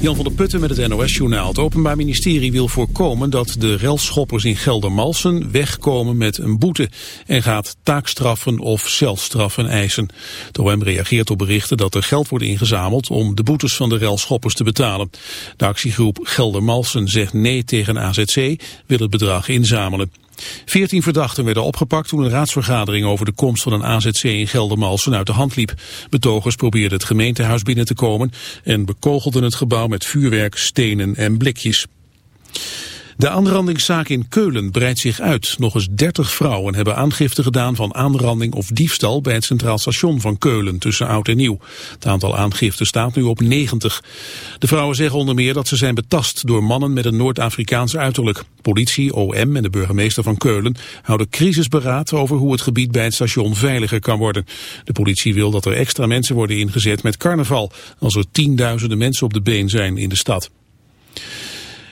Jan van der Putten met het NOS-journaal. Het Openbaar Ministerie wil voorkomen dat de relschoppers in Geldermalsen wegkomen met een boete en gaat taakstraffen of celstraffen eisen. De OM reageert op berichten dat er geld wordt ingezameld om de boetes van de relschoppers te betalen. De actiegroep Geldermalsen zegt nee tegen AZC, wil het bedrag inzamelen. Veertien verdachten werden opgepakt toen een raadsvergadering over de komst van een AZC in Geldermalsen uit de hand liep. Betogers probeerden het gemeentehuis binnen te komen en bekogelden het gebouw met vuurwerk, stenen en blikjes. De aanrandingszaak in Keulen breidt zich uit. Nog eens 30 vrouwen hebben aangifte gedaan van aanranding of diefstal bij het Centraal Station van Keulen tussen oud en nieuw. Het aantal aangiften staat nu op 90. De vrouwen zeggen onder meer dat ze zijn betast door mannen met een Noord-Afrikaans uiterlijk. Politie, OM en de burgemeester van Keulen houden crisisberaad over hoe het gebied bij het station veiliger kan worden. De politie wil dat er extra mensen worden ingezet met carnaval als er tienduizenden mensen op de been zijn in de stad.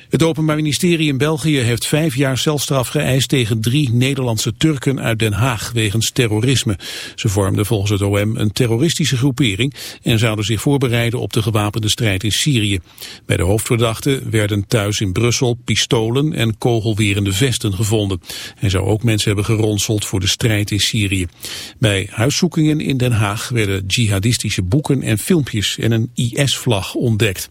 Het Openbaar Ministerie in België heeft vijf jaar celstraf geëist tegen drie Nederlandse Turken uit Den Haag wegens terrorisme. Ze vormden volgens het OM een terroristische groepering en zouden zich voorbereiden op de gewapende strijd in Syrië. Bij de hoofdverdachten werden thuis in Brussel pistolen en kogelwerende vesten gevonden. Hij zou ook mensen hebben geronseld voor de strijd in Syrië. Bij huiszoekingen in Den Haag werden jihadistische boeken en filmpjes en een IS-vlag ontdekt.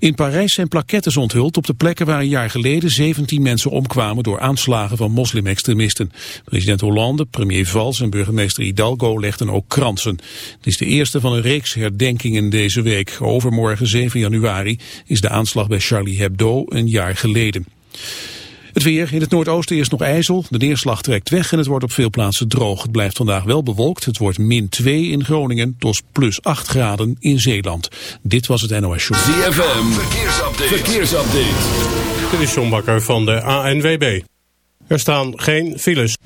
In Parijs zijn plaquettes onthuld op de plekken waar een jaar geleden 17 mensen omkwamen door aanslagen van moslimextremisten. President Hollande, premier Valls en burgemeester Hidalgo legden ook kransen. Het is de eerste van een reeks herdenkingen deze week. Overmorgen 7 januari is de aanslag bij Charlie Hebdo een jaar geleden. Het weer. In het noordoosten is nog ijzel. De neerslag trekt weg en het wordt op veel plaatsen droog. Het blijft vandaag wel bewolkt. Het wordt min 2 in Groningen tot plus 8 graden in Zeeland. Dit was het NOS Show. ZFM. Verkeersupdate. Verkeersupdate. Dit is John Bakker van de ANWB. Er staan geen files.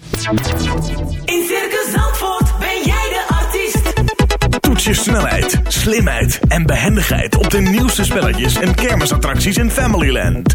In Circus Zandvoort ben jij de artiest. Toets je snelheid, slimheid en behendigheid op de nieuwste spelletjes en kermisattracties in Familyland.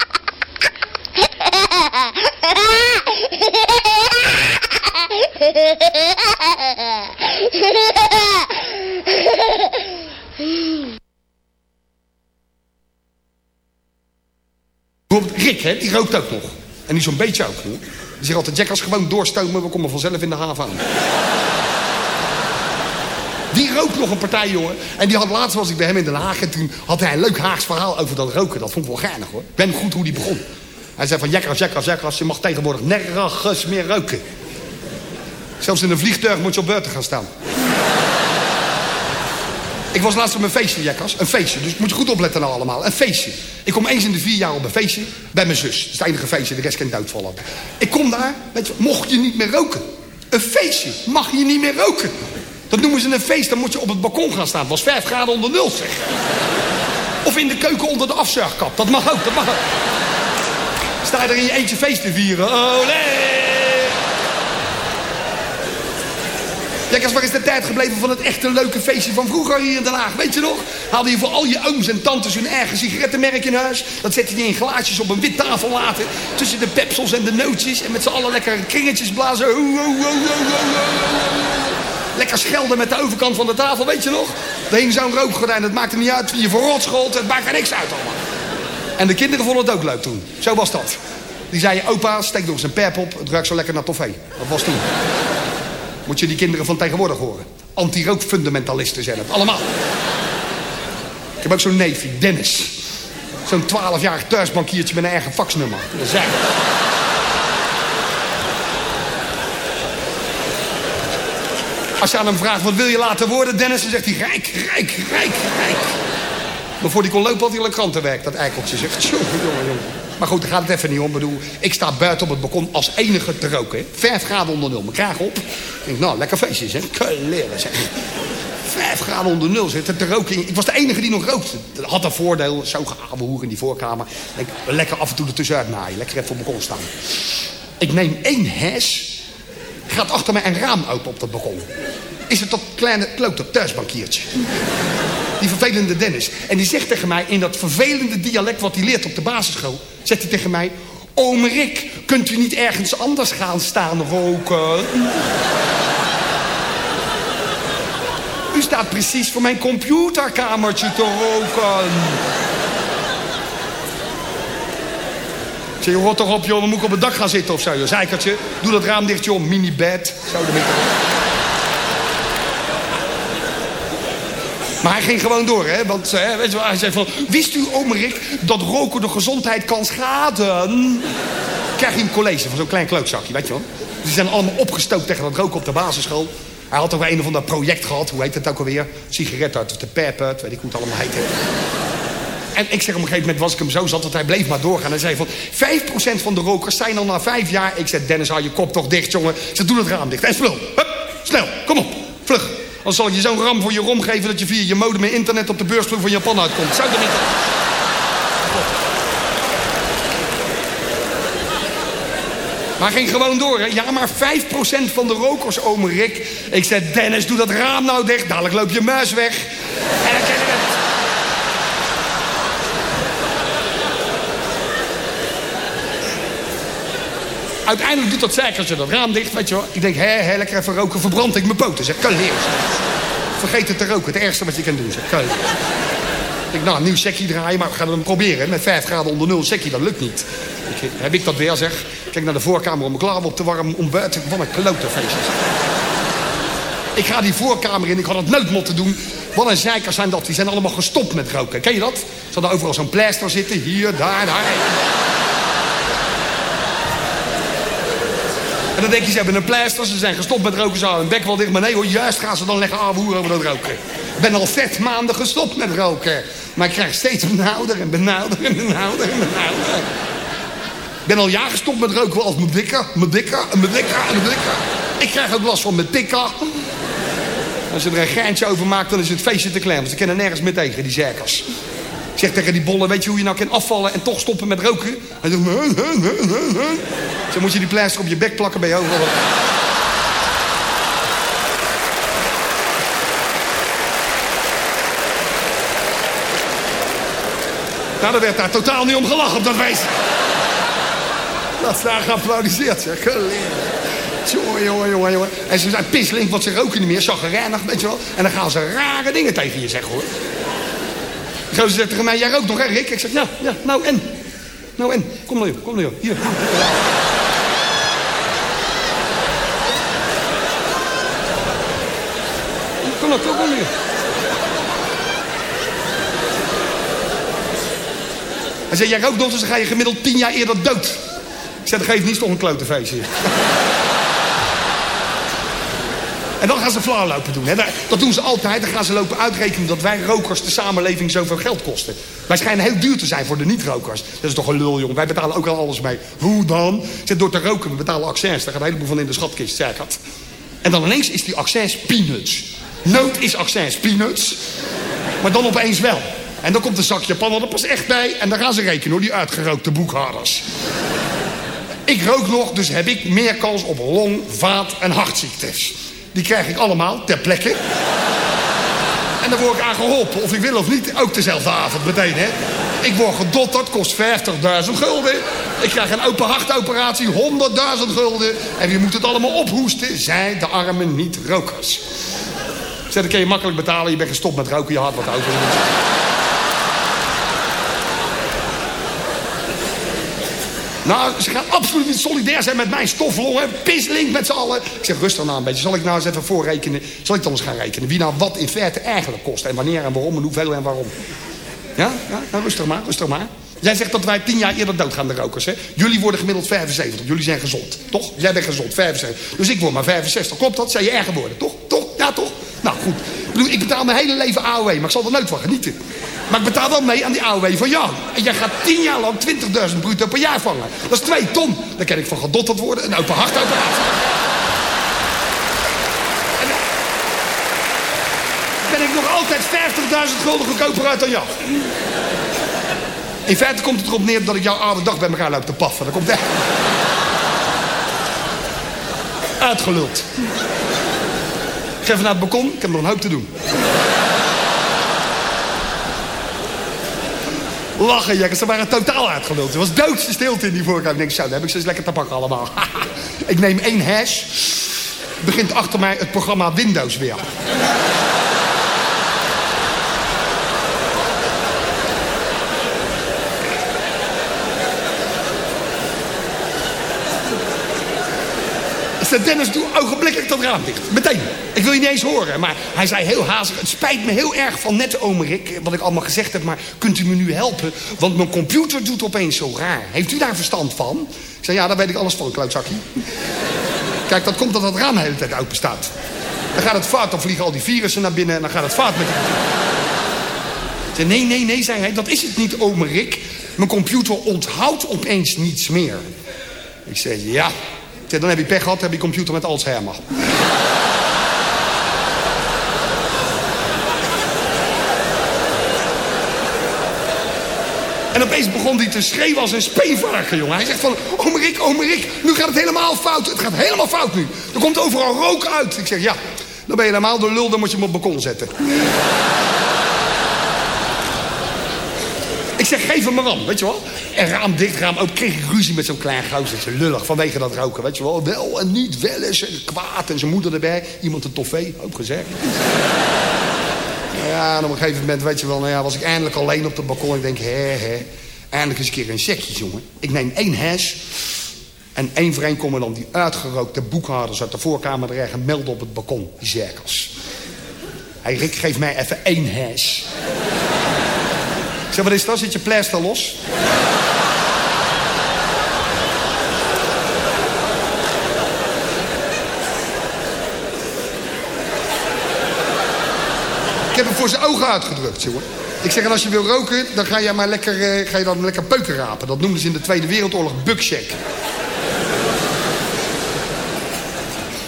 Rick, hè, die rookt ook nog. En die zo'n beetje ook, hoor. Die zegt altijd, Jack, als gewoon doorstomen, we komen vanzelf in de haven aan. Die rookt nog een partij, jongen. En die had laatst was ik bij hem in Den Haag. En toen had hij een leuk Haags verhaal over dat roken. Dat vond ik wel geinig, hoor. Ik nog goed hoe die begon. Hij zei van, Jekkers, Jekkers, Jekkers, je mag tegenwoordig nergens meer roken. Zelfs in een vliegtuig moet je op beurten gaan staan. Ik was laatst op een feestje, Jekkers. Een feestje, dus moet je goed opletten nou allemaal. Een feestje. Ik kom eens in de vier jaar op een feestje bij mijn zus. Dat is het enige feestje, de rest kan doodvallen. Ik kom daar, weet je, mocht je niet meer roken. Een feestje, mag je niet meer roken. Dat noemen ze een feest, dan moet je op het balkon gaan staan. Het was 5 graden onder nul, zeg. Of in de keuken onder de afzuigkap. Dat mag ook, dat mag ook. Sta je er in je eentje feest te vieren. Olé! Jekkers, waar is de tijd gebleven van het echte leuke feestje van vroeger hier in Den Haag? Weet je nog? Haalde je voor al je ooms en tantes hun eigen sigarettenmerk in huis. Dat zette je in glaasjes op een wit tafel laten. Tussen de pepsels en de nootjes. En met z'n allen lekker kringetjes blazen. Lekker schelden met de overkant van de tafel, weet je nog? Er hing zo'n rookgordijn, het maakte niet uit wie je voor rot schold. Het maakte niks uit allemaal. En de kinderen vonden het ook leuk toen. Zo was dat. Die zeiden, opa, steek nog eens een op. Het ruikt zo lekker naar toffee. Dat was toen. Moet je die kinderen van tegenwoordig horen. Anti-rookfundamentalisten zijn het, allemaal. Ik heb ook zo'n neefje, Dennis. Zo'n 12-jarig thuisbankiertje met een eigen faxnummer. Dat is. Als je aan hem vraagt, wat wil je laten worden, Dennis? Dan zegt hij, rijk, rijk, rijk, rijk. Maar voor die kon lopen had hij al een krantenwerk, dat eikeltje zegt. Jongen, jongen, jongen. Maar goed, daar gaat het even niet om. Ik bedoel, ik sta buiten op het balkon als enige te roken. hè. Vijf graden onder nul, mijn kraag op. Ik denk, nou, lekker feestje zeg. Kleren zeg. Vijf graden onder nul zitten te roken. Ik was de enige die nog rookte. Dat had een voordeel, zo gehabe hoer in die voorkamer. Ik, lekker af en toe ertussenuit naaien. Lekker even op het balkon staan. Ik neem één hes. Gaat achter mij een raam open op dat balkon. Is het dat kleine klote thuisbankiertje. Die vervelende Dennis. En die zegt tegen mij in dat vervelende dialect wat hij leert op de basisschool. Zegt hij tegen mij. Oom Rick, kunt u niet ergens anders gaan staan roken? U staat precies voor mijn computerkamertje te roken. Ik zeg, rot toch op joh, dan moet ik op het dak gaan zitten of zo. Zeikertje, doe dat raam dicht joh, mini-bed. Zo ermee. Maar hij ging gewoon door, hè. Want eh, weet je hij zei van... Wist u, oom Rick, dat roken de gezondheid kan schaden? Krijg je een college van zo'n klein klootzakje, weet je wel. Die zijn allemaal opgestookt tegen dat roken op de basisschool. Hij had ook wel een of ander project gehad. Hoe heet het ook alweer? Sigaret uit de pep uit, weet ik hoe het allemaal heet. En ik zeg op een gegeven moment was ik hem zo zat dat hij bleef maar doorgaan. Hij zei van 5% van de rokers zijn al na vijf jaar. Ik zeg Dennis, hou je kop toch dicht jongen. Ik zeg doe dat raam dicht. En spul. Hup, snel, kom op, vlug. Dan zal ik je zo'n ram voor je rom geven dat je via je modem en internet op de beursvloer van Japan uitkomt. Zou er niet... Maar ging gewoon door, hè? Ja, maar 5% van de rokers, oom Rick. Ik zei, Dennis, doe dat raam nou dicht. Dadelijk loop je muis weg. En dan krijg je het. Uiteindelijk doet dat zeikertje dat raam dicht, weet je wel. Ik denk, hé, lekker even roken, verbrand ik mijn poten. Zeg, kan leren. Vergeet het te roken, het ergste wat je kan doen. Zeg, kan Ik denk, nou, een nieuw sekkie draaien, maar we gaan het proberen. Met 5 graden onder nul sekkie, dat lukt niet. Ik, heb ik dat weer, zeg. Kijk naar de voorkamer om mijn klaar op te warmen, om buiten. Wat een klote feestje. Ik ga die voorkamer in, ik had het nooit moeten doen. Wat een zeikers zijn dat, die zijn allemaal gestopt met roken. Ken je dat? Ze hadden overal zo'n pleister zitten, hier, daar, daar. Dan denk je, ze hebben een pleister, ze zijn gestopt met roken, ze houden hun bek wel dicht. Maar nee hoor, juist gaan ze dan leggen aanvoeren over dat roken. Ik ben al zes maanden gestopt met roken. Maar ik krijg steeds benauwder en benauwder en benauwder en benauwder. Ik ben al jaren gestopt met roken als mijn dikker, mijn dikker, mijn dikker, en mijn dikker. Ik krijg ook last van mijn dikker. Als je er een geintje over maakt, dan is het feestje te klein. Want ze kennen nergens meer tegen, die zerkers. Ik zeg tegen die bollen, weet je hoe je nou kan afvallen en toch stoppen met roken? Hij zegt, "Huh, huh, huh, huh, huh." Zo moet je die pleister op je bek plakken bij je overal. Nou, er werd daar totaal niet om gelachen op dat feest. Dat is daar geapplaudiseerd, zeg. Jongen, jongen, jongen, jongen. En ze zijn pisselink, want ze roken niet meer. Zaggerijnig, weet je wel. En dan gaan ze rare dingen tegen je zeggen, hoor. Zo ze zegt tegen mij, jij rookt nog, hè, Rick? Ik zeg, ja, ja, nou en? Nou en? Kom nou, joh, kom nou, joh. Hier. Kom nou, kom, kom nou. Hij zei, jij rookt nog, dus dan ga je gemiddeld tien jaar eerder dood. Ik zei, dat geeft niet toch een klote feestje. En dan gaan ze flauw lopen doen. Hè. Dat doen ze altijd. Dan gaan ze lopen uitrekenen dat wij rokers de samenleving zoveel geld kosten. Wij schijnen heel duur te zijn voor de niet-rokers. Dat is toch een lul, jongen. Wij betalen ook al alles mee. Hoe dan? Zit door te roken, we betalen accents. Daar gaat een heleboel van in de schatkist, zeg dat. En dan ineens is die accents peanuts. Nood is accents peanuts. Maar dan opeens wel. En dan komt een zak Japan er pas echt bij. En dan gaan ze rekenen, hoor, die uitgerookte boekhouders. Ik rook nog, dus heb ik meer kans op long, vaat en hartziektes. Die krijg ik allemaal ter plekke. En dan word ik aan geholpen, of ik wil of niet. Ook dezelfde avond meteen, hè. Ik word gedotterd, kost 50.000 gulden. Ik krijg een open hartoperatie, 100.000 gulden. En wie moet het allemaal ophoesten? Zij, de arme niet-rokers. Zeg, dat kun je makkelijk betalen. Je bent gestopt met roken, je hart wat open. Nou, ze gaan absoluut niet solidair zijn met mijn stoflongen. Pislink met z'n allen. Ik zeg, rustig nou een beetje. Zal ik nou eens even voorrekenen? Zal ik dan eens gaan rekenen? Wie nou wat in feite eigenlijk kost. En wanneer en waarom en hoeveel en waarom. Ja? Ja? Nou, rustig maar, rustig maar. Jij zegt dat wij tien jaar eerder doodgaan, de rokers. Hè? Jullie worden gemiddeld 75. Jullie zijn gezond. Toch? Jij bent gezond, 75. Dus ik word maar 65. Klopt dat? Zijn je erger worden? Toch? Toch? Ja, toch? Nou, goed. Ik, ik betaal mijn hele leven AOW, maar ik zal er nooit van genieten. Maar ik betaal wel mee aan die AOW van jou. En jij gaat tien jaar lang 20.000 bruto per jaar vangen. Dat is twee ton. Dan kan ik van gedotterd worden. Een open hartoperatie. En dan ben ik nog altijd 50.000 gulden goedkoper uit dan jou. In feite komt het erop neer dat ik jouw oude dag bij elkaar loop te paffen. Dat komt echt... Uitgeluld. Ik ga even naar het balkon. Ik heb nog een hoop te doen. Lachen, jekkers. Ze waren totaal uitgeluld. Er was doodste stilte in die voorkamer. Ik denk, heb ik ze eens lekker te pakken allemaal. ik neem één hash. Begint achter mij het programma Windows weer. Zei, Dennis, doe ogenblikkelijk dat raam dicht. Meteen. Ik wil je niet eens horen. Maar hij zei heel hazig, het spijt me heel erg van net, omerik, wat ik allemaal gezegd heb, maar kunt u me nu helpen? Want mijn computer doet opeens zo raar. Heeft u daar verstand van? Ik zei, ja, daar weet ik alles van, klootzakje. Kijk, dat komt dat het raam de hele tijd open staat. Dan gaat het fout, dan vliegen al die virussen naar binnen en dan gaat het fout met zei, nee, nee, nee, zei hij, dat is het niet, omerik. Mijn computer onthoudt opeens niets meer. Ik zei, ja. Zei, dan heb je pech gehad, heb je computer met Alzheimer. En opeens begon hij te schreeuwen als een speenvarken, jongen. Hij zegt van, oh Rick, oh nu gaat het helemaal fout. Het gaat helemaal fout nu. Er komt overal rook uit. Ik zeg, ja, dan ben je helemaal de lul, dan moet je hem op het balkon zetten. Ik zeg, geef hem maar aan, weet je wel. En raam dicht, raam ook. Kreeg ik ruzie met zo'n klein gozertje. Lullig, vanwege dat roken, weet je wel. Wel en niet, wel eens, en kwaad. En zijn moeder erbij. Iemand een toffee, ook gezegd. Ja, en op een gegeven moment, weet je wel, nou ja, was ik eindelijk alleen op het balkon. Ik denk, hè, hè. Eindelijk eens een keer een sekje, jongen. Ik neem één hash. En één vreemd komen dan die uitgerookte boekhouders uit de voorkamer er en melden op het balkon, die zerkels. Hij Rick, geef mij even één hash. Zeg, wat is dat? Zit je pleister los? Ik heb hem voor zijn ogen uitgedrukt, jongen. Ik zeg, als je wil roken, dan ga je maar lekker, eh, ga je dan lekker peuken rapen. Dat noemden ze in de Tweede Wereldoorlog buckshake.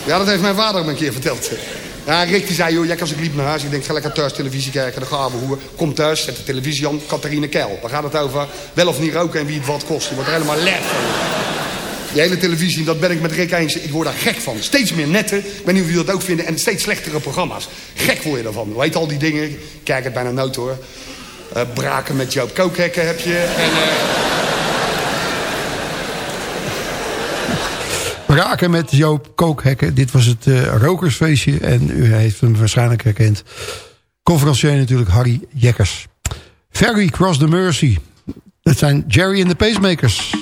Ja, dat heeft mijn vader me een keer verteld. Ja, Rick die zei, joh, jij als ik liep naar huis. Ik denk, ga lekker thuis televisie kijken. Dan gaan we hoe. Kom thuis, zet de televisie aan. Catharine Keil. Dan gaat het over wel of niet roken en wie het wat kost. Je wordt er helemaal lef van. Die hele televisie, dat ben ik met Rick eens. Ik word daar gek van. Steeds meer netten. Ik weet niet of jullie dat ook vinden. En steeds slechtere programma's. Gek word je ervan. Heet al die dingen? Kijk het bijna nooit hoor. Eh, braken met Joop Kookhekken heb je. En, eh, Raken met Joop Kookhekken. Dit was het eh, rokersfeestje en u heeft hem waarschijnlijk herkend. Conferencier natuurlijk Harry Jekkers. Ferry Cross the Mercy. Dat zijn Jerry en de Pacemakers.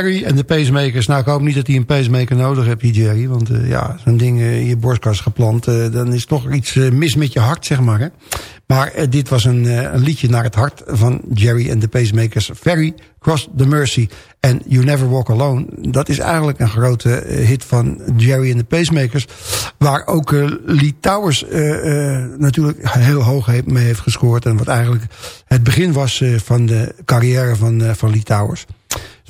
Jerry en de pacemakers. Nou, ik hoop niet dat hij een pacemaker nodig die Jerry. Want eh, ja, zo'n ding eh, in je borstkas geplant... eh, dan is toch iets mis met je hart, zeg maar. Hè? Maar dit was een, een liedje naar het hart van Jerry en de pacemakers. Ferry Cross the Mercy en You Never Walk Alone. Dat is eigenlijk een grote hit van Jerry en de pacemakers. Waar ook Lee Towers natuurlijk heel hoog mee heeft gescoord. En wat eigenlijk het begin was van de carrière van, van Lee Towers.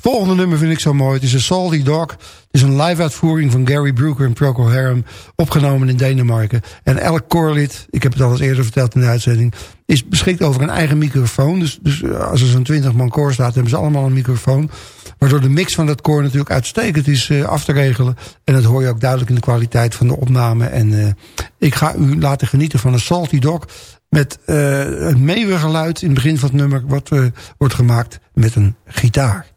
Volgende nummer vind ik zo mooi. Het is een Salty Dog. Het is een live uitvoering van Gary Brooker en Procol Harum. Opgenomen in Denemarken. En elk koorlid, ik heb het al eens eerder verteld in de uitzending... is beschikt over een eigen microfoon. Dus, dus eh, als er zo'n 20 man koor staat, hebben ze allemaal een microfoon. Waardoor de mix van dat koor natuurlijk uitstekend is eh, af te regelen. En dat hoor je ook duidelijk in de kwaliteit van de opname. En eh, ik ga u laten genieten van een Salty Dog... met eh het meewergeluid in het begin van het nummer... wat wordt gemaakt met een gitaar.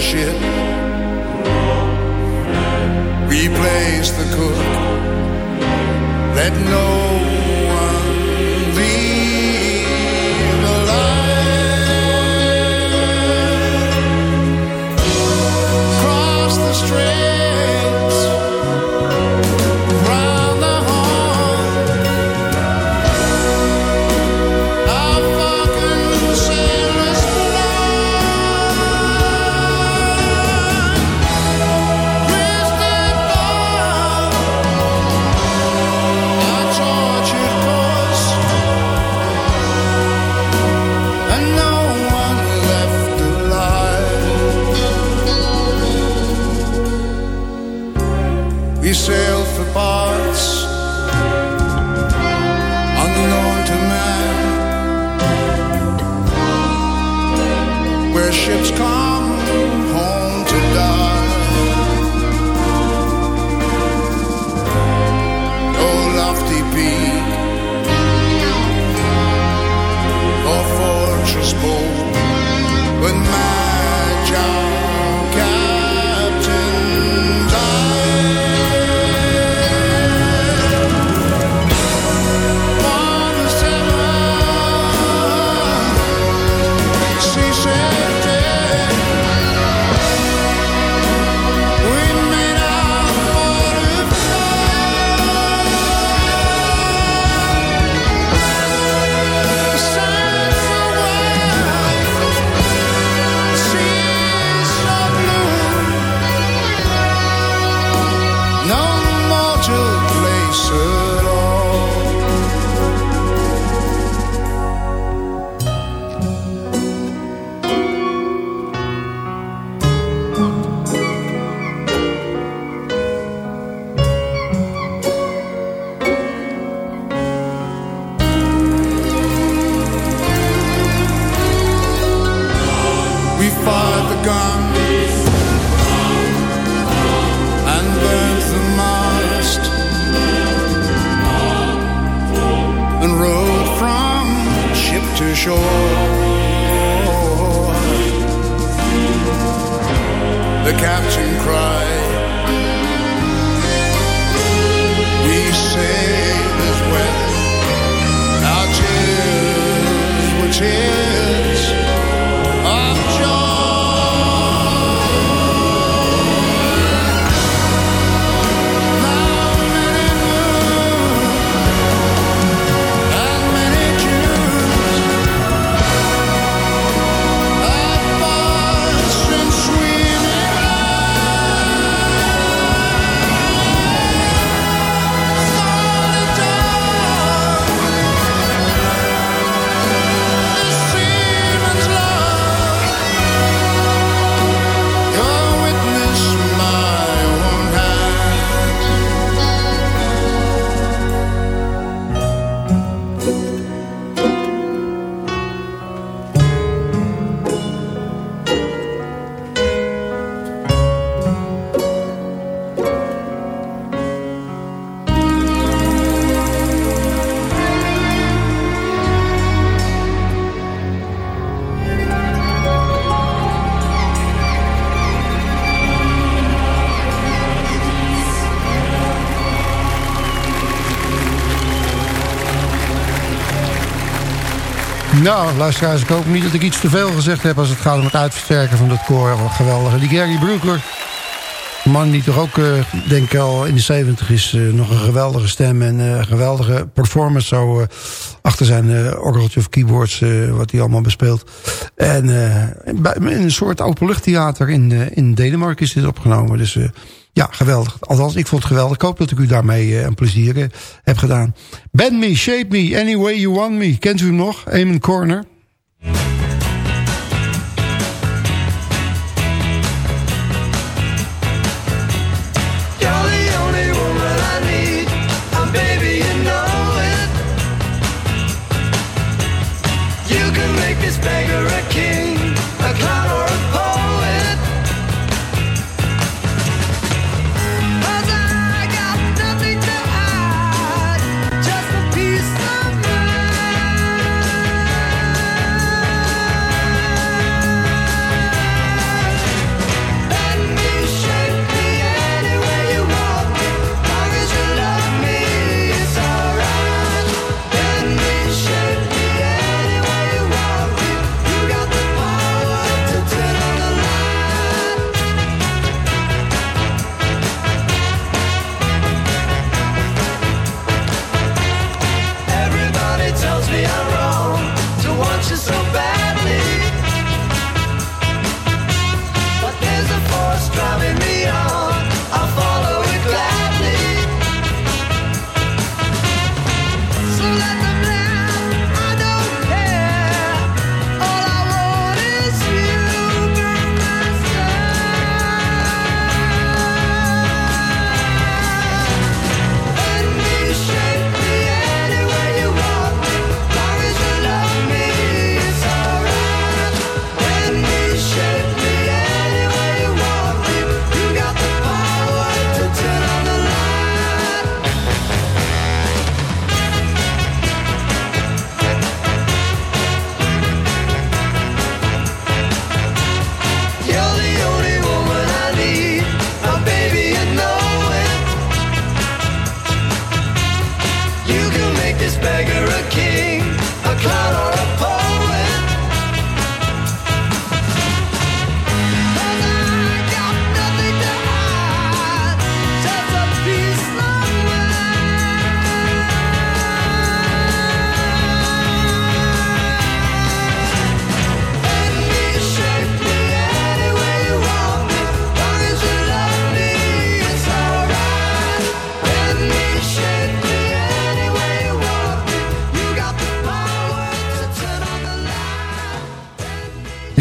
The. Replace the cook. Let no one leave Nou, luisteraars, ik hoop niet dat ik iets te veel gezegd heb... als het gaat om het uitversterken van dat koor. Geweldige. Die Gary Brooker, een man die toch ook, eh, denk ik al in de 70 is... eh, nog een geweldige stem en een geweldige performance... zo achter zijn orgeltje of keyboards, wat hij allemaal bespeelt. En in een soort openluchttheater in, in Denemarken is dit opgenomen. Dus ja, geweldig. Althans, ik vond het geweldig. Ik hoop dat ik u daarmee eh, een plezier eh, heb gedaan. Bend me, shape me, any way you want me. Kent u hem nog? Eamon Corner. You're the only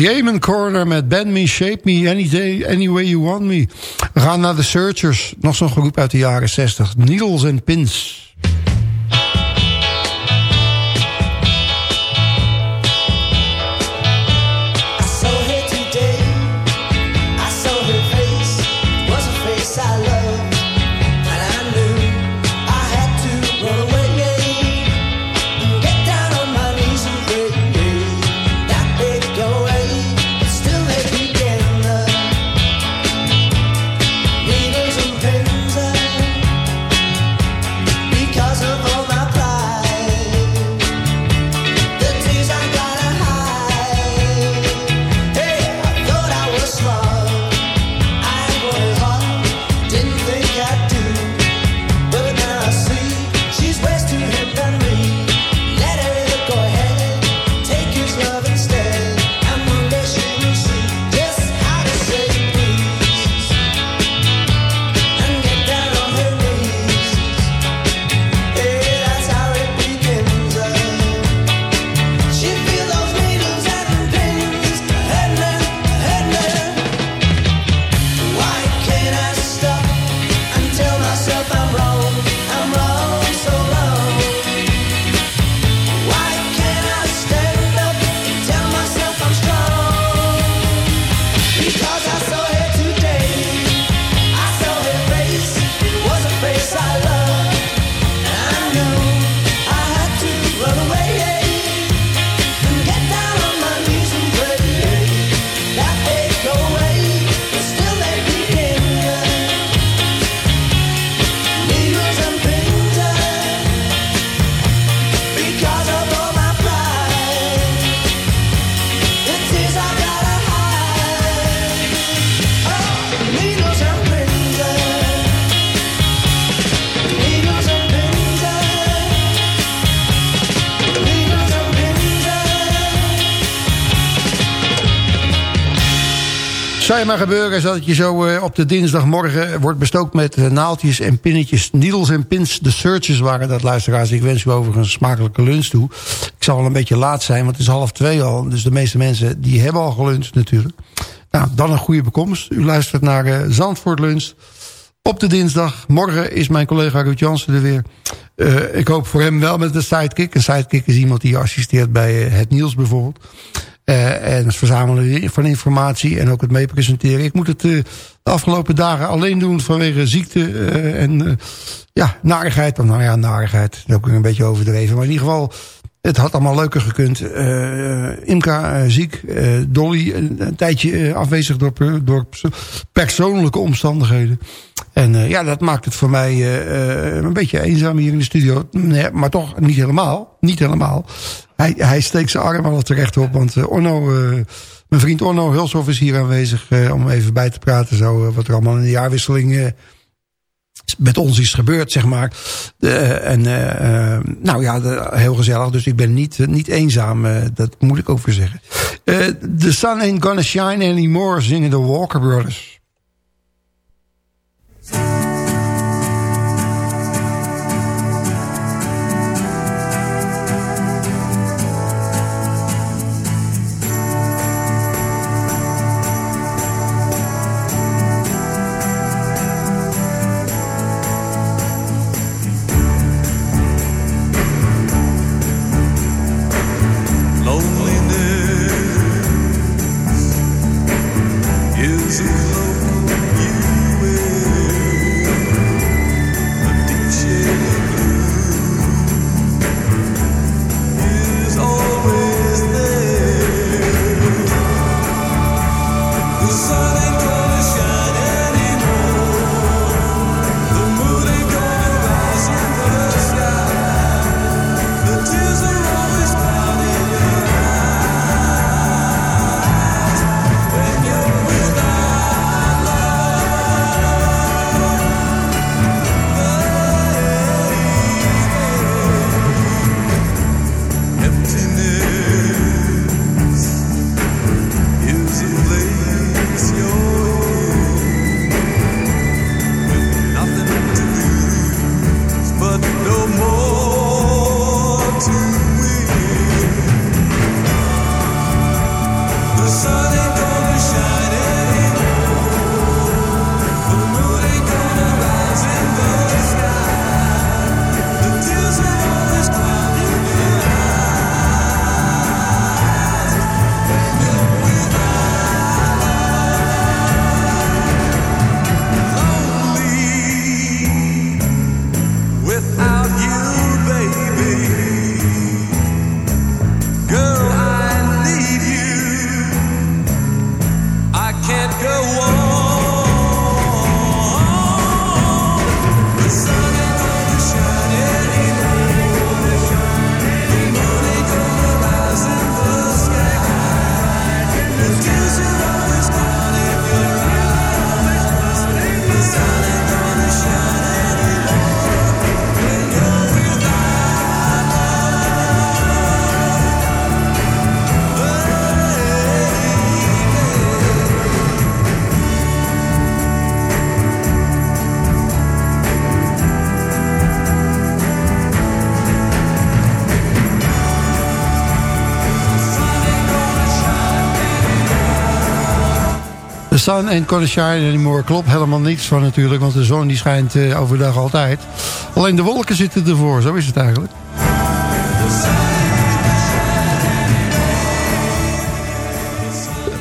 The Amen Corner met Bend Me, Shape Me, any, day, any Way You Want Me. We gaan naar de Searchers. Nog zo'n groep uit de jaren 60. Needles and Pins. Zou maar gebeuren is dat je zo eh, op de dinsdagmorgen wordt bestookt met eh, naaltjes en pinnetjes. Needles en pins, de searches waren dat luisteraars. Ik wens u overigens een smakelijke lunch toe. Ik zal wel een beetje laat zijn, want het is half twee al. Dus de meeste mensen die hebben al geluncht natuurlijk. Nou, dan een goede bekomst. U luistert naar eh, Zandvoort Lunch. Op de dinsdag. Morgen is mijn collega Ruud Jansen er weer. Ik hoop voor hem wel met een sidekick. Een sidekick is iemand die assisteert bij het nieuws bijvoorbeeld. Eh, en het verzamelen van informatie en ook het meepresenteren. Ik moet het eh, de afgelopen dagen alleen doen vanwege ziekte eh, en ja, narigheid. Nou ja, narigheid, dat weer een beetje overdreven. Maar in ieder geval, het had allemaal leuker gekund. Eh, Imka eh, ziek, eh, Dolly een, tijdje afwezig door, door perso- persoonlijke omstandigheden. En ja, dat maakt het voor mij een beetje eenzaam hier in de studio. Nee, maar toch niet helemaal. Niet helemaal. Hij, hij steekt zijn arm al terecht op. Want Orno, mijn vriend Orno Hulshoff is hier aanwezig... om even bij te praten. Zo, wat er allemaal in de jaarwisseling... met ons is gebeurd, zeg maar. Eh, en eh, eh, nou ja, heel gezellig. Dus ik ben niet, niet eenzaam. dat moet ik ook weer zeggen. The sun ain't gonna shine anymore, zingen de Walker Brothers. Sun ain't gonna shine anymore. Klopt helemaal niets van natuurlijk, want de zon die schijnt eh, overdag altijd. Alleen de wolken zitten ervoor, zo is het eigenlijk.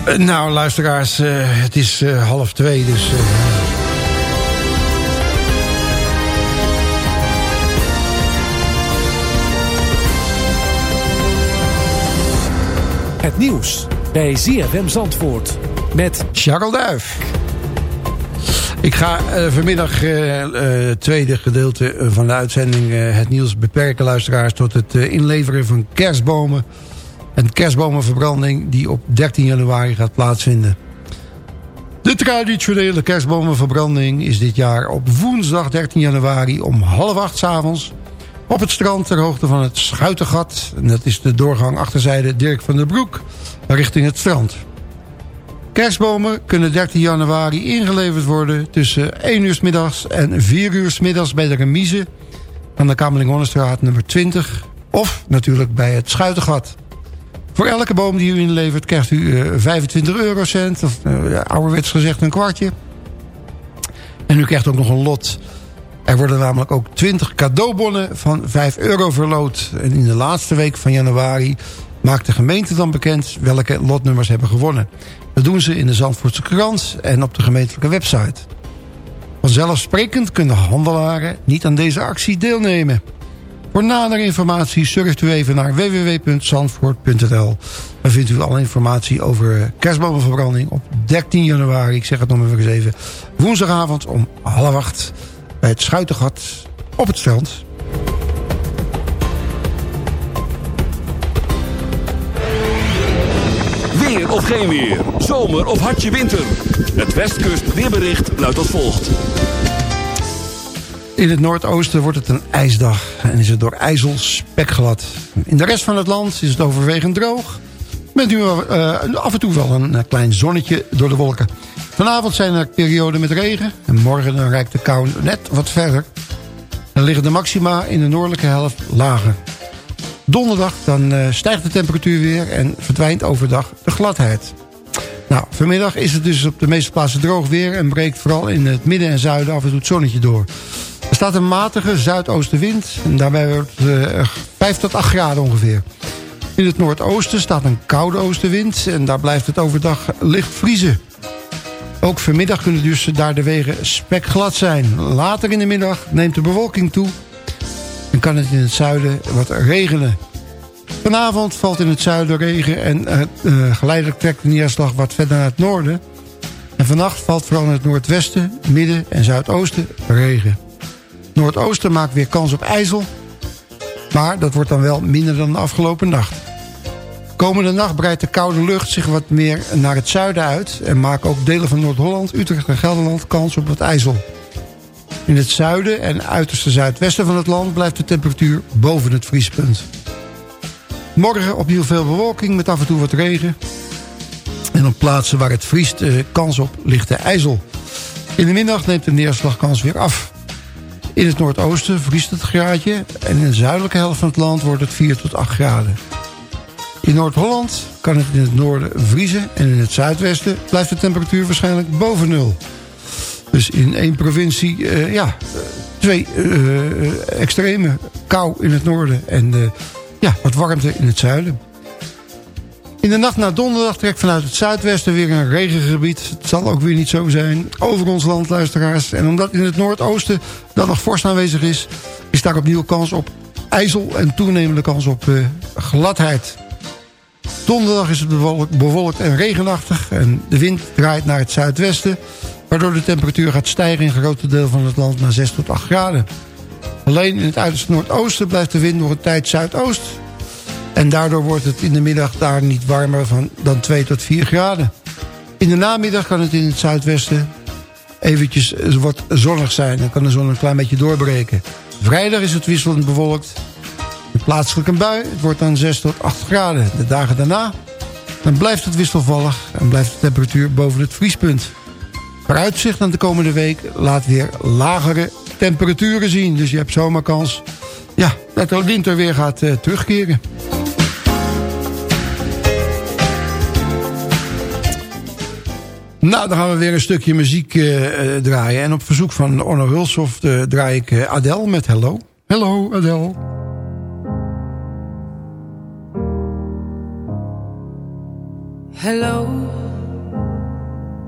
Eh, Nou, luisteraars, eh, het is half twee, dus... Het nieuws bij ZFM Zandvoort met Charles Duif. Ik ga eh, vanmiddag eh eh, tweede gedeelte van de uitzending het nieuws beperken, luisteraars, tot het inleveren van kerstbomen. Een kerstbomenverbranding die op 13 januari gaat plaatsvinden. De traditionele kerstbomenverbranding is dit jaar op woensdag 13 januari om half acht 's avonds op het strand ter hoogte van het Schuitengat. En dat is de doorgang achterzijde Dirk van der Broek richting het strand. Kerstbomen kunnen 13 januari ingeleverd worden... tussen 1 uur 's middags en 4 uur 's middags bij de remise... aan de Kamerling nummer 20... of natuurlijk bij het Schuitengat. Voor elke boom die u inlevert krijgt u eh, 25 eurocent... of eh, ouderwets gezegd een kwartje. En u krijgt ook nog een lot... Er worden namelijk ook 20 cadeaubonnen van 5 euro verloot. En in de laatste week van januari maakt de gemeente dan bekend welke lotnummers hebben gewonnen. Dat doen ze in de Zandvoortse krant en op de gemeentelijke website. Vanzelfsprekend kunnen handelaren niet aan deze actie deelnemen. Voor nadere informatie surft u even naar www.zandvoort.nl. Dan vindt u alle informatie over kerstbomenverbranding op 13 januari. Ik zeg het nog even even. Woensdagavond om half acht bij het Schuitengat op het strand. Of geen weer. Zomer of hartje winter. Het Westkust weerbericht luidt als volgt. In het noordoosten wordt het een ijsdag en is het door ijzel spekglad. In de rest van het land is het overwegend droog. Met nu eh, af en toe wel een eh, klein zonnetje door de wolken. Vanavond zijn er perioden met regen. En morgen dan de kou net wat verder. Dan liggen de maxima in de noordelijke helft lager. Donderdag dan eh, stijgt de temperatuur weer en verdwijnt overdag de gladheid. Nou, vanmiddag is het dus op de meeste plaatsen droog weer... en breekt vooral in het midden en zuiden af en toe het zonnetje door. Er staat een matige zuidoostenwind en daarbij wordt uh, 5 tot 8 graden ongeveer. In het noordoosten staat een koude oostenwind en daar blijft het overdag licht vriezen. Ook vanmiddag kunnen dus daar de wegen spekglad zijn. Later in de middag neemt de bewolking toe kan het in het zuiden wat regenen. Vanavond valt in het zuiden regen en uh, uh, geleidelijk trekt de neerslag wat verder naar het noorden. En vannacht valt vooral in het noordwesten, midden en zuidoosten regen. Noordoosten maakt weer kans op ijzel, maar dat wordt dan wel minder dan de afgelopen nacht. Komende nacht breidt de koude lucht zich wat meer naar het zuiden uit... en maken ook delen van Noord-Holland, Utrecht en Gelderland kans op wat ijzel. In het zuiden en uiterste zuidwesten van het land blijft de temperatuur boven het vriespunt. Morgen opnieuw veel bewolking met af en toe wat regen. En op plaatsen waar het vriest eh, kans op lichte ijzel. In de middag neemt de neerslagkans weer af. In het noordoosten vriest het graadje... en in de zuidelijke helft van het land wordt het 4 tot 8 graden. In Noord-Holland kan het in het noorden vriezen... en in het zuidwesten blijft de temperatuur waarschijnlijk boven nul. Dus in één provincie, uh, ja, twee uh, extreme kou in het noorden... en ja, wat warmte in het zuiden. In de nacht naar donderdag trekt vanuit het zuidwesten weer een regengebied. Het zal ook weer niet zo zijn over ons land, luisteraars. En omdat in het noordoosten dan nog vorst aanwezig is... is daar opnieuw kans op ijzel en toenemende kans op gladheid. Donderdag is het bewolkt en regenachtig. En de wind draait naar het zuidwesten... waardoor de temperatuur gaat stijgen in grote deel van het land naar 6 tot 8 graden. Alleen in het uiterste noordoosten blijft de wind nog een tijd zuidoost... En daardoor wordt het in de middag daar niet warmer van dan 2 tot 4 graden. In de namiddag kan het in het zuidwesten eventjes wat zonnig zijn. Dan kan de zon een klein beetje doorbreken. Vrijdag is het wisselend bewolkt. Plaatselijk een bui. Het wordt dan 6 tot 8 graden. De dagen daarna dan blijft het wisselvallig en blijft de temperatuur boven het vriespunt. Vooruitzicht aan de komende week laat weer lagere temperaturen zien. Dus je hebt zomaar kans ja, dat de winter weer gaat uh, terugkeren. Nou, dan gaan we weer een stukje muziek uh, draaien. En op verzoek van Orno Hulshoff uh, draai ik uh, Adele met Hello. Hello, Adele. Hello.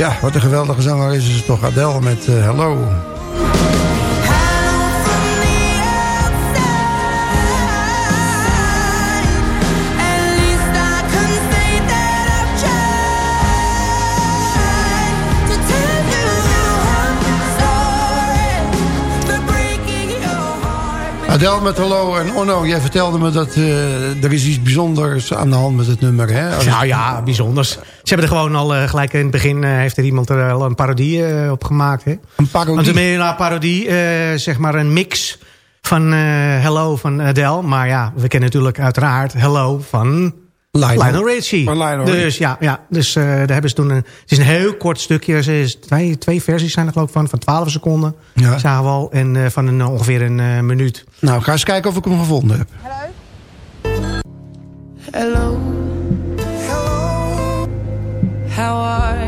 Ja, wat een geweldige zanger is ze toch. Adele met eh, Hello. Adele met Hello en Onno, jij vertelde me dat eh, er is iets bijzonders aan de hand met het nummer. Hè? Als Nou ja, bijzonders. Ze hebben er gewoon al eh, gelijk in het begin eh, heeft er iemand er al een parodie op gemaakt. Hè? Een parodie? Meer een parodie, zeg maar een mix van Hello van Adele. Maar ja, we kennen natuurlijk uiteraard Hello van Lionel. Lionel, Richie. Van Lionel dus Richie. ja, ja dus eh, daar hebben ze toen een, het is een heel kort stukje. Er is twee, twee versies zijn er geloof ik van, van 12 seconden. Ja. Zagen we al. En eh, van een, ongeveer een eh, minuut. Nou, ga eens kijken of ik hem gevonden heb. Hello. How are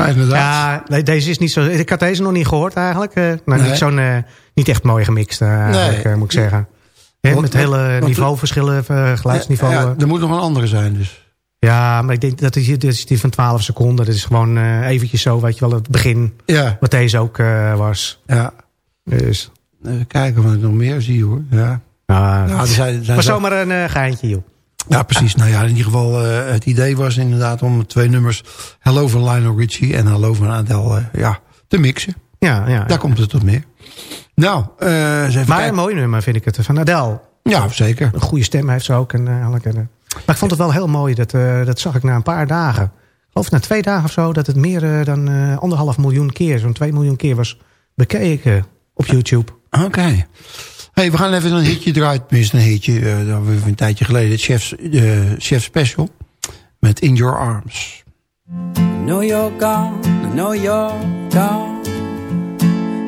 Ja, inderdaad. Ja, deze is niet zo... Ik had deze nog niet gehoord eigenlijk. eh nou, Nee. niet, zo'n, eh, niet echt mooi gemixt, eh, eigenlijk, Nee. moet ik zeggen. Want- met hele want- niveauverschillen, geluidsniveau. Ja, er moet nog een andere zijn dus. Ja, maar ik denk dat is, dit is die van 12 seconden. Dat is gewoon eventjes zo, weet je wel, het begin. Ja. Wat deze ook was. Ja. Dus. Even kijken wat ik nog meer zie hoor. Ja. Nou, Ja, er zijn- er zijn maar zo- zomaar een geintje, joh. Ja, precies. Nou ja, in ieder geval, eh, het idee was inderdaad om twee nummers... Hello van Lionel Richie en Hello van Adele eh, ja, te mixen. Ja, ja. Daar komt het op neer. Nou, eens even Maar kijken. een mooi nummer vind ik het van Adele. Ja, zeker. Een goede stem heeft ze ook. En, maar ik vond het wel heel mooi. Dat, dat zag ik na een paar dagen. Geloof na twee dagen of zo. Dat het meer dan anderhalf miljoen keer. Zo'n twee miljoen keer was bekeken op YouTube. Oké. Hey, we gaan even een hitje draaien. Tenminste, een hitje. eh, dat we een tijdje geleden. Chef's, de Chef Special. Met In Your Arms. I know you're gone, I know you're gone.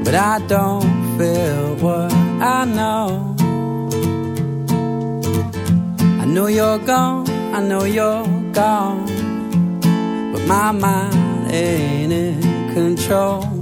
But I don't feel what I know. I know you're gone, I know you're gone. But my mind ain't in control.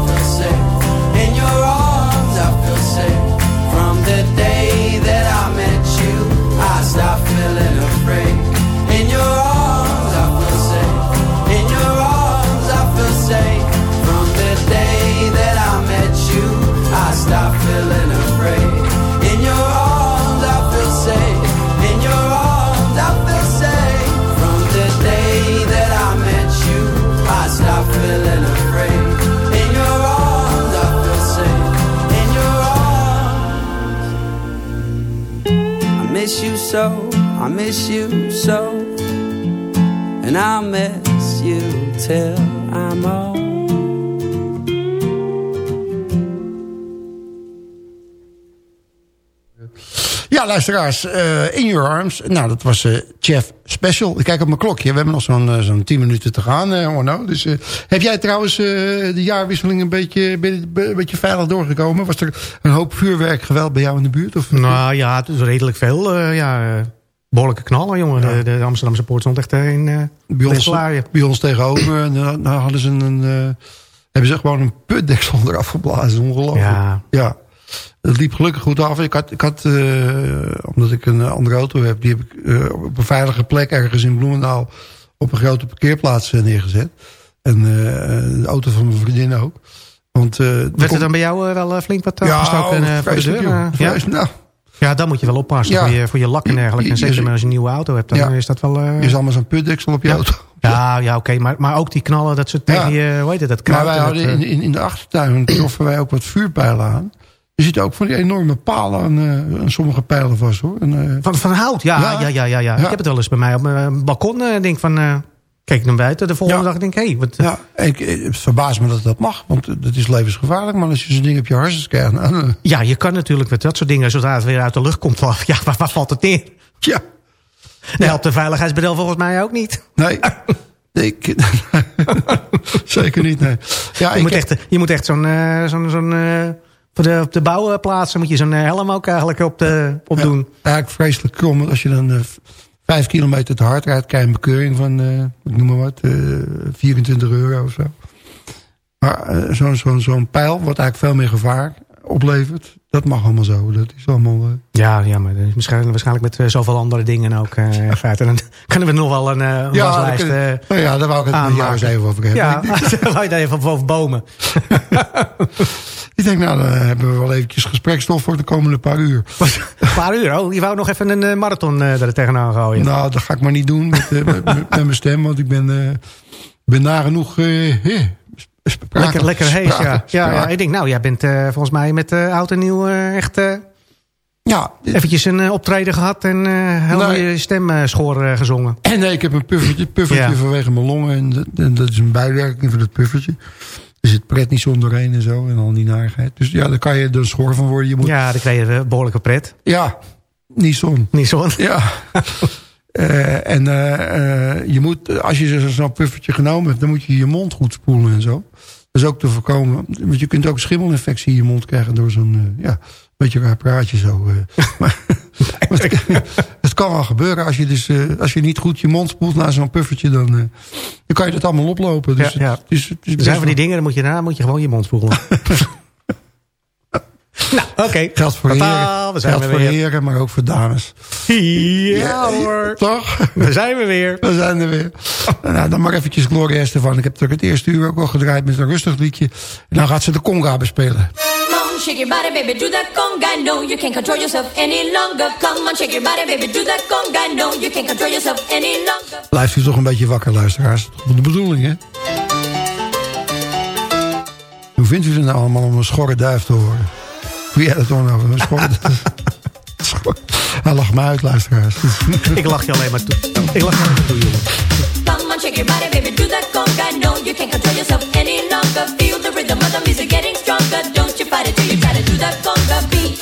miss you so, and I'll miss you till I'm old. Ja, luisteraars, eh, In Your Arms. Nou, dat was eh Chef Special. Ik kijk op mijn klokje. We hebben nog zo'n eh, zo'n 10 minuten te gaan, eh Orno. Dus eh, heb jij trouwens eh, de jaarwisseling een beetje, beetje veilig doorgekomen? Was er een hoop vuurwerk geweld bij jou in de buurt? Of? Nou ja, het is redelijk veel. ja, behoorlijke knallen, jongen. De, de Amsterdamse poort stond echt eh, in eh bij, ons, bij ons tegenover. En dan dan hadden ze een... eh, hebben ze gewoon een putdeksel eraf geblazen. Ongelooflijk. Ja. ja. Het liep gelukkig goed af. Ik had, ik had eh, omdat ik een andere auto heb... die heb ik eh, op een veilige plek ergens in Bloemendaal... op een grote parkeerplaats eh, neergezet. En eh, de auto van mijn vriendin ook. Want, eh, er Werd er dan bij jou eh, wel eh, flink wat Ja, afgestoken eh, voor de deur? eh? ja? Nou. Ja, dan moet je wel oppassen Ja. voor, je, voor je lak en dergelijke. En Je- je- zeker als je een nieuwe auto hebt, dan Ja. is dat wel... Er is allemaal zo'n putdeksel op je auto. ja, ja oké. maar, maar ook die knallen, dat ze tegen je... Hoe heet het, dat Maar wij en hadden dat, in, eh, in, in de achtertuin troffen wij ook wat vuurpijlen aan. Er zitten ook van die enorme palen aan, eh, aan sommige pijlen vast hoor. En, Van, van hout, ja, ja. Ja. Ja, ja, ja, Ik heb het wel eens bij mij op mijn balkon. eh, denk van, eh, kijk naar buiten. De volgende dag denk ik, hé, hey, wat... ja, ik, verbaast me dat dat mag, want dat is levensgevaarlijk. Maar als je zo'n ding op je hersens krijgt... Eh, Ja, je kan natuurlijk met dat soort dingen, zodra het weer uit de lucht komt, ja, waar, waar valt het neer? Ja. Nee, helpt de veiligheidsbedel volgens mij ook niet. nee, ik, zeker niet, nee. Ja, je, moet echt, je moet echt zo'n, eh, zo'n, zo'n eh, voor de, op de bouwplaatsen moet je zo'n eh, helm ook eigenlijk op, de, op Ja, doen. Eigenlijk vreselijk krom. Als je dan eh, vijf kilometer te hard rijdt... krijg je een bekeuring van, eh, ik noem maar wat, eh 24 euro of zo. Maar eh, zo'n zo'n zo'n pijl, wat eigenlijk veel meer gevaar oplevert... dat mag allemaal zo. Dat is allemaal... eh, Ja, ja, maar dat is waarschijnlijk, met eh, zoveel andere dingen ook. eh, in feite. En dan kunnen we nog wel een, een Ja, waslijst nou ja, daar wou ik het met jou eens even over hebben. Ja, Ik wou je daar even boven bomen. Ik denk, nou, dan hebben we wel eventjes gesprekstof voor de komende paar uur. Een paar uur. Oh, je wou nog even een marathon eh, er tegenaan gooien. Nou, dat ga ik maar niet doen met, met, met- met mijn stem, want ik ben, ben nagenoeg... eh, lekker, lekker hees, ja. ja, ja. Ik denk, nou, jij bent eh, volgens mij met eh, oud en nieuw eh, echt... Ja, eventjes een optreden gehad en helemaal Nee. je stem schoor eh, gezongen. En nee, ik heb een puffertje, puffertje Ja. vanwege mijn longen. En dat, en dat is een bijwerking van dat puffertje. Er zit pret niet zonder heen en zo. En al die narigheid. Dus ja, daar kan je er schor van worden. Je moet, ja. Ja, dan kreeg je behoorlijke pret. niet zon. Niet zo. Ja. Eh, en eh, eh, je moet, als je zo- zo'n puffertje genomen hebt... dan moet je je mond goed spoelen en zo. Dat is ook te voorkomen. Want je kunt ook schimmelinfectie in je mond krijgen... door zo'n ja, beetje raar praatje zo. maar, het, het kan wel gebeuren. Als je, dus, als je niet goed je mond spoelt na zo'n puffertje... Dan, dan kan je dat allemaal oplopen. Dus Ja, ja. Het, het is, het is Er zijn van die dingen, dan moet je, daarna moet je gewoon je mond spoelen. nou, oké. Geldt voor Tata, heren, we zijn geldt er voor weer. heren, maar ook voor dames. Ja hoor. Toch? Daar zijn we weer. We zijn er weer. Nou, dan maar eventjes Gloria Estefan. Ik heb er het eerste uur ook al gedraaid met een rustig liedje. En dan gaat ze de conga bespelen. Come on, shake your body, baby, do that conga. No, you can't control yourself any longer. Come on, shake your body, baby, do that conga. No, you can't control yourself any longer. Blijft u toch een beetje wakker, luisteraars. Dat is toch de bedoeling, hè? Hoe vindt u het nou allemaal om een schorre duif te horen? Hoe jij dat dan over een schorre duif? Schor- Hij lacht me uit, luisteraars. Ik lach je alleen maar toe. Ik lach je alleen maar toe, jongen. Come on, shake your body, baby, do that conga. No, you can't control yourself any longer. Feel the rhythm of the music getting stronger. Don't you fight it till you try to do that conga beat.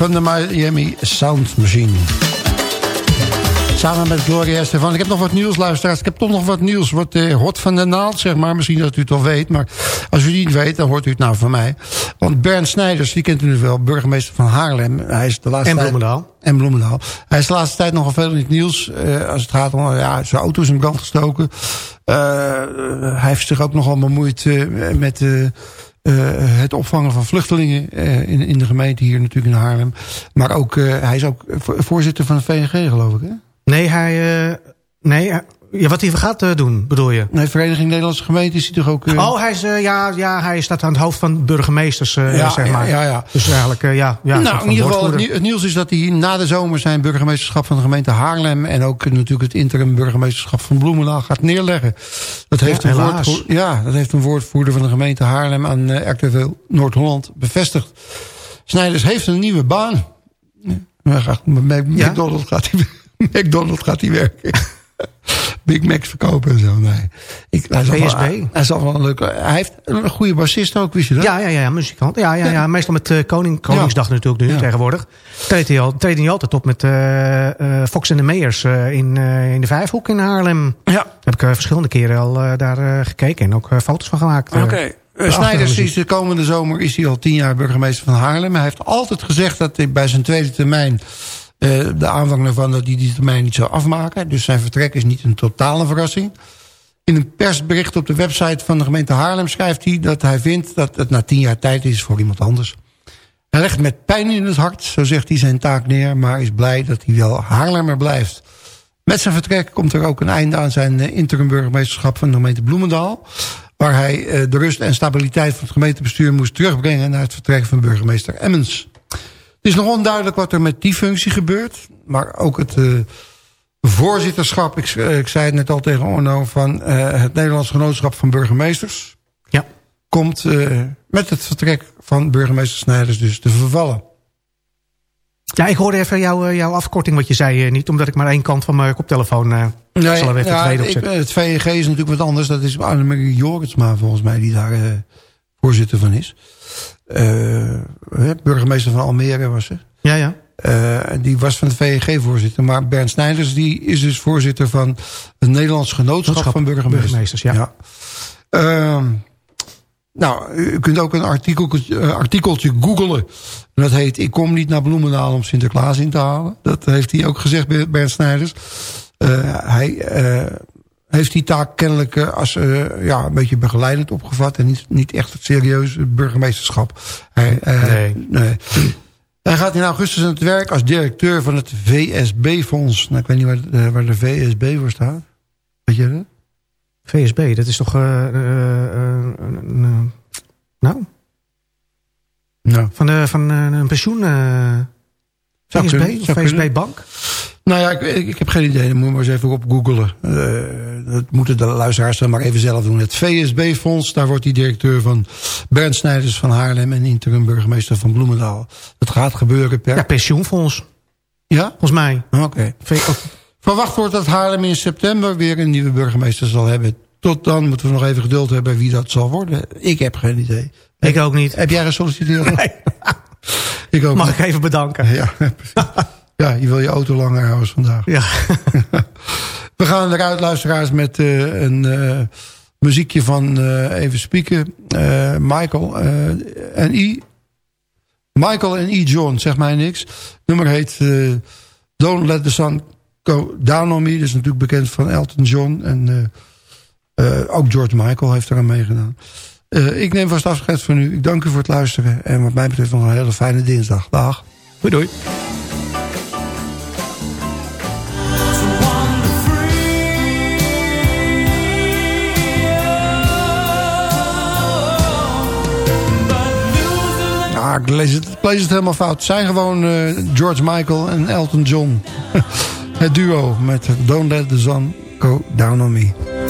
Van de Miami Sound Machine. Samen met Gloria Estefan. Ik heb nog wat nieuws, luisteraars. Ik heb toch nog wat nieuws. Wat eh, hot van de naald, zeg maar. Misschien dat u het al weet. Maar als u het niet weet, dan hoort u het nou van mij. Want Bernd Snijders, die kent u nu wel. Burgemeester van Haarlem. Hij is de laatste En tijd- Bloemendaal. En Bloemendaal. Hij is de laatste tijd nogal veel in het nieuws. eh, als het gaat om ja, zijn auto is in brand gestoken. Eh, hij heeft zich ook nogal bemoeid eh, met... eh, het opvangen van vluchtelingen eh, in, in de gemeente hier natuurlijk in Haarlem. Maar ook, eh, hij is ook vo- voorzitter van de VNG geloof ik hè? Nee, hij... eh, nee, ja, wat hij gaat eh, doen, bedoel je? Nee, Vereniging Nederlandse Gemeenten is hij toch ook... eh, Oh, hij, is, eh, ja, ja, hij staat aan het hoofd van burgemeesters, Ja, zeg maar. ja, ja, ja. Dus eigenlijk, ja... ja nou, in ieder geval, het, nieuws is dat hij na de zomer zijn burgemeesterschap van de gemeente Haarlem... en ook natuurlijk het interim burgemeesterschap van Bloemendaal gaat neerleggen. Dat heeft, Ja, een, helaas. woordvoer- ja, dat heeft een woordvoerder van de gemeente Haarlem aan RTV Noord-Holland bevestigd. Snijders heeft een nieuwe baan. Ja, McDonald's, gaat hij, McDonald's gaat hij werken. Big Macs verkopen en zo. Nee. Ik, hij, zal VSB. Wel, hij, zal wel een leuke, hij heeft een goede bassist ook, wist je dat? Ja, ja, ja, muzikant. Ja, ja, ja. meestal met eh, Koning, Koningsdag natuurlijk nu Ja. tegenwoordig. Treedt hij, al, treedt hij altijd op met eh, eh, Fox en de Meijers eh, in, in de Vijfhoek in Haarlem. Ja. heb ik verschillende keren al daar gekeken en ook foto's van gemaakt. Oké. Snijders is de komende zomer is hij al tien jaar burgemeester van Haarlem. Hij heeft altijd gezegd dat hij bij zijn tweede termijn... eh, de aanvang ervan dat hij die termijn niet zou afmaken. Dus zijn vertrek is niet een totale verrassing. In een persbericht op de website van de gemeente Haarlem schrijft hij... dat hij vindt dat het na tien jaar tijd is voor iemand anders. Hij legt met pijn in het hart, zo zegt hij zijn taak neer... maar is blij dat hij wel Haarlemmer blijft. Met zijn vertrek komt er ook een einde aan zijn eh, interim burgemeesterschap van de gemeente Bloemendaal. Waar hij eh, de rust en stabiliteit van het gemeentebestuur moest terugbrengen naar het vertrek van burgemeester Emmens. Het is nog onduidelijk wat er met die functie gebeurt. Maar ook het eh, voorzitterschap, ik, eh, ik zei het net al tegen Orno, van eh, het Nederlands Genootschap van Burgemeesters. Ja. Komt met het vertrek van burgemeester Snijders dus te vervallen. Ja, ik hoorde even jouw, jouw afkorting wat je zei niet, omdat ik maar één kant van mijn koptelefoon eh Nee, zal even ja, twee ik, opzetten. het VNG is natuurlijk wat anders. Dat is Annemarie Joritsma volgens mij die daar voorzitter van is. Eh, burgemeester van Almere was ze. Ja, ja. Eh, die was van de VNG voorzitter. Maar Bernd Snijders die is dus voorzitter van het Nederlands Genootschap van Burgemeesters. burgemeesters, ja. Ehm, nou, u kunt ook een artikeltje, eh, artikeltje googelen. En Dat heet Ik kom niet naar Bloemendaal om Sinterklaas in te halen. Dat heeft hij ook gezegd, Bernd Snijders. Hij heeft die taak kennelijk eh, als eh, ja, een beetje begeleidend opgevat... en niet, niet echt het serieuze burgemeesterschap. Hij, eh, Nee. nee. Hij gaat in augustus aan het werk als directeur van het VSB-fonds. Nou, ik weet niet waar, de- waar de VSB voor staat. Weet je dat? VSB, dat is toch... eh, nou? Nou. Van, de, van een pensioen... VSB? kunnen, Nou ja, ik, heb geen idee. Dan moet je maar eens even op googelen. Eh, dat moeten de luisteraars dan maar even zelf doen. Het VSB-fonds, daar wordt die directeur van Bernd Snijders van Haarlem... en interim burgemeester van Bloemendaal. Dat gaat gebeuren per... Ja, pensioenfonds. Ja? Volgens mij. Oké. Verwacht wordt dat Haarlem in september weer een nieuwe burgemeester zal hebben. Tot dan moeten we nog even geduld hebben wie dat zal worden. Ik heb geen idee. Ik ook niet. Heb jij gesolliciteerd? Nee. ik ook Mag niet. ik even bedanken? Ja. ja, je wil je auto langer houden vandaag. Ja. We gaan eruit, luisteraars, met eh, een eh, muziekje van eh, even spieken. Michael en I. Michael en E. John, zeg mij niks. Het nummer heet Don't Let the Sun Go Down on Me. Dat is natuurlijk bekend van Elton John. En ook George Michael heeft eraan meegedaan. Ik neem vast afscheid van u. Ik dank u voor het luisteren. En wat mij betreft nog een hele fijne dinsdag. Dag. Doei doei. Ik lees het, het helemaal fout. Het zijn gewoon eh, George Michael en Elton John. het duo met Don't Let the Sun Go Down on Me.